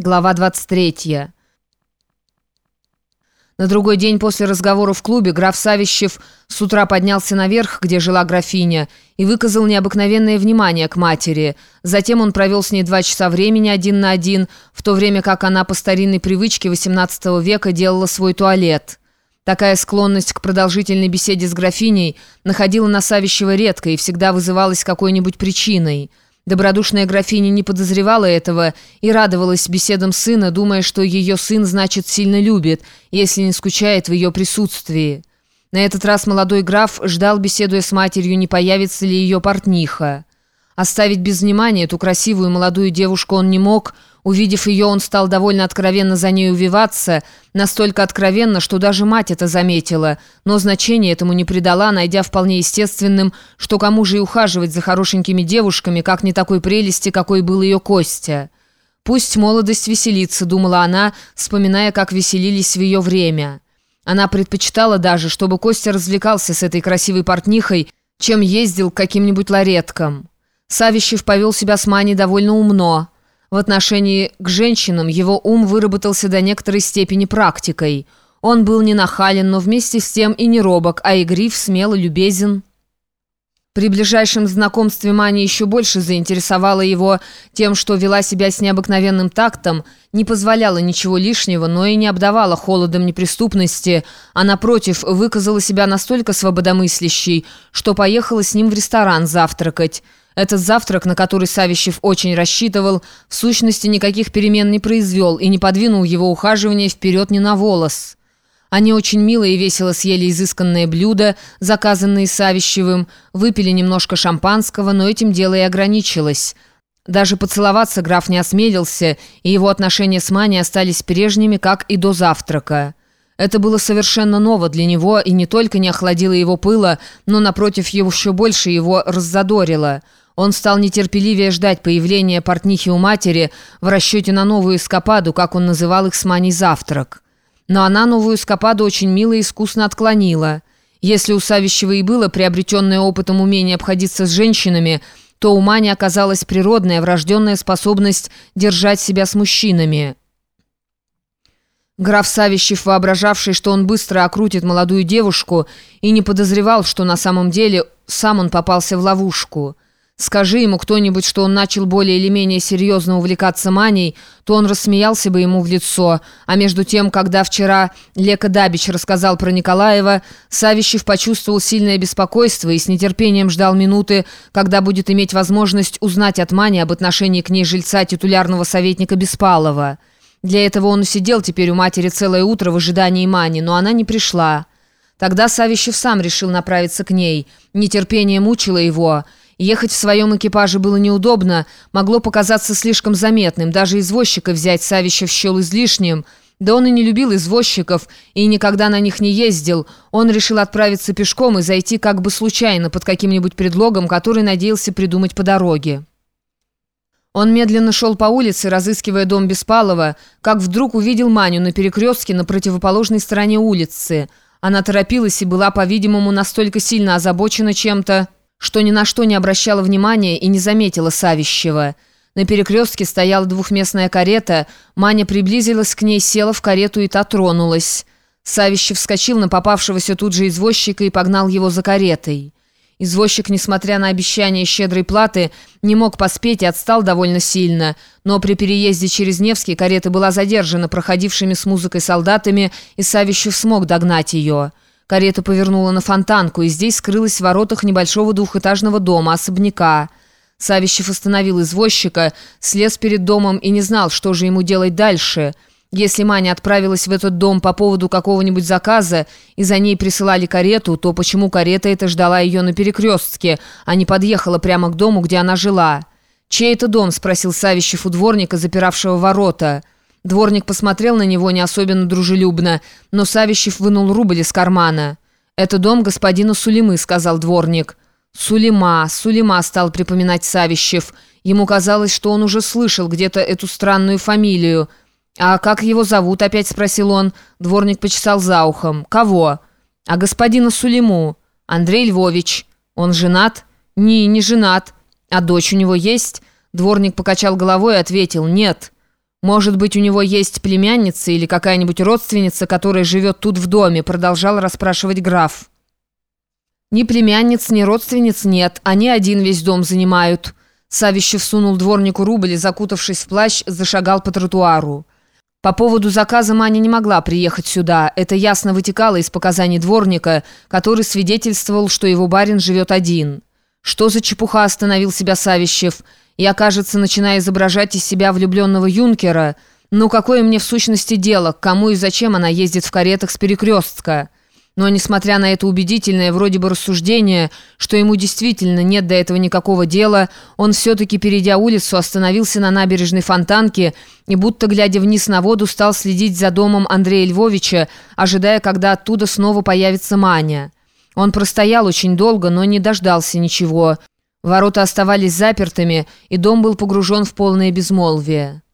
Глава 23. На другой день после разговора в клубе граф Савищев с утра поднялся наверх, где жила графиня, и выказал необыкновенное внимание к матери. Затем он провел с ней два часа времени один на один, в то время как она по старинной привычке XVIII века делала свой туалет. Такая склонность к продолжительной беседе с графиней находила на Савищева редко и всегда вызывалась какой-нибудь причиной – Добродушная графиня не подозревала этого и радовалась беседам сына, думая, что ее сын, значит, сильно любит, если не скучает в ее присутствии. На этот раз молодой граф ждал, беседуя с матерью, не появится ли ее портниха. Оставить без внимания эту красивую молодую девушку он не мог. Увидев ее, он стал довольно откровенно за ней увиваться, настолько откровенно, что даже мать это заметила, но значения этому не придала, найдя вполне естественным, что кому же и ухаживать за хорошенькими девушками, как не такой прелести, какой был ее Костя. «Пусть молодость веселится», — думала она, вспоминая, как веселились в ее время. Она предпочитала даже, чтобы Костя развлекался с этой красивой портнихой, чем ездил к каким-нибудь лареткам. Савищев повел себя с Маней довольно умно. В отношении к женщинам его ум выработался до некоторой степени практикой. Он был не нахален, но вместе с тем и не робок, а игрив, смело, любезен. При ближайшем знакомстве Маня еще больше заинтересовала его тем, что вела себя с необыкновенным тактом, не позволяла ничего лишнего, но и не обдавала холодом неприступности, а напротив выказала себя настолько свободомыслящей, что поехала с ним в ресторан завтракать. Этот завтрак, на который Савищев очень рассчитывал, в сущности никаких перемен не произвел и не подвинул его ухаживание вперед ни на волос. Они очень мило и весело съели изысканное блюдо, заказанное Савищевым, выпили немножко шампанского, но этим дело и ограничилось. Даже поцеловаться граф не осмелился, и его отношения с Маней остались прежними, как и до завтрака. Это было совершенно ново для него и не только не охладило его пыла, но, напротив, его еще больше его раззадорило – он стал нетерпеливее ждать появления портнихи у матери в расчете на новую эскападу, как он называл их с Маней завтрак. Но она новую эскападу очень мило и искусно отклонила. Если у Савищева и было приобретенное опытом умение обходиться с женщинами, то у Мани оказалась природная, врожденная способность держать себя с мужчинами. Граф Савищев, воображавший, что он быстро окрутит молодую девушку, и не подозревал, что на самом деле сам он попался в ловушку – Скажи ему кто-нибудь, что он начал более или менее серьезно увлекаться манией, то он рассмеялся бы ему в лицо. А между тем, когда вчера Лека Дабич рассказал про Николаева, Савищев почувствовал сильное беспокойство и с нетерпением ждал минуты, когда будет иметь возможность узнать от Мани об отношении к ней жильца титулярного советника Беспалова. Для этого он сидел теперь у матери целое утро в ожидании Мани, но она не пришла. Тогда Савищев сам решил направиться к ней. Нетерпение мучило его – Ехать в своем экипаже было неудобно, могло показаться слишком заметным, даже извозчика взять Савищев счел излишним. Да он и не любил извозчиков, и никогда на них не ездил. Он решил отправиться пешком и зайти как бы случайно под каким-нибудь предлогом, который надеялся придумать по дороге. Он медленно шел по улице, разыскивая дом Беспалова, как вдруг увидел Маню на перекрестке на противоположной стороне улицы. Она торопилась и была, по-видимому, настолько сильно озабочена чем-то, что ни на что не обращала внимания и не заметила Савищева. На перекрестке стояла двухместная карета, Маня приблизилась к ней, села в карету и та тронулась. Савищев вскочил на попавшегося тут же извозчика и погнал его за каретой. Извозчик, несмотря на обещание щедрой платы, не мог поспеть и отстал довольно сильно, но при переезде через Невский карета была задержана проходившими с музыкой солдатами, и Савищев смог догнать ее. Карета повернула на фонтанку, и здесь скрылась в воротах небольшого двухэтажного дома, особняка. Савищев остановил извозчика, слез перед домом и не знал, что же ему делать дальше. Если Маня отправилась в этот дом по поводу какого-нибудь заказа, и за ней присылали карету, то почему карета эта ждала ее на перекрестке, а не подъехала прямо к дому, где она жила? «Чей это дом?» – спросил Савищев у дворника, запиравшего ворота. Дворник посмотрел на него не особенно дружелюбно, но Савищев вынул рубль из кармана. «Это дом господина Сулимы», — сказал дворник. «Сулима, Сулима», — стал припоминать Савищев. Ему казалось, что он уже слышал где-то эту странную фамилию. «А как его зовут?» — опять спросил он. Дворник почесал за ухом. «Кого?» «А господина Сулиму». «Андрей Львович». «Он женат?» «Не, не женат». «А дочь у него есть?» Дворник покачал головой и ответил «Нет». «Может быть, у него есть племянница или какая-нибудь родственница, которая живет тут в доме?» продолжал расспрашивать граф. «Ни племянниц, ни родственниц нет, они один весь дом занимают». Савищев сунул дворнику рубль и, закутавшись в плащ, зашагал по тротуару. По поводу заказа Маня не могла приехать сюда. Это ясно вытекало из показаний дворника, который свидетельствовал, что его барин живет один. «Что за чепуха?» – остановил себя Савищев. «Я, кажется, начинаю изображать из себя влюбленного юнкера. Ну, какое мне в сущности дело, кому и зачем она ездит в каретах с перекрестка?» Но, несмотря на это убедительное вроде бы рассуждение, что ему действительно нет до этого никакого дела, он все-таки, перейдя улицу, остановился на набережной Фонтанке и, будто глядя вниз на воду, стал следить за домом Андрея Львовича, ожидая, когда оттуда снова появится Маня. Он простоял очень долго, но не дождался ничего. Ворота оставались запертыми, и дом был погружен в полное безмолвие.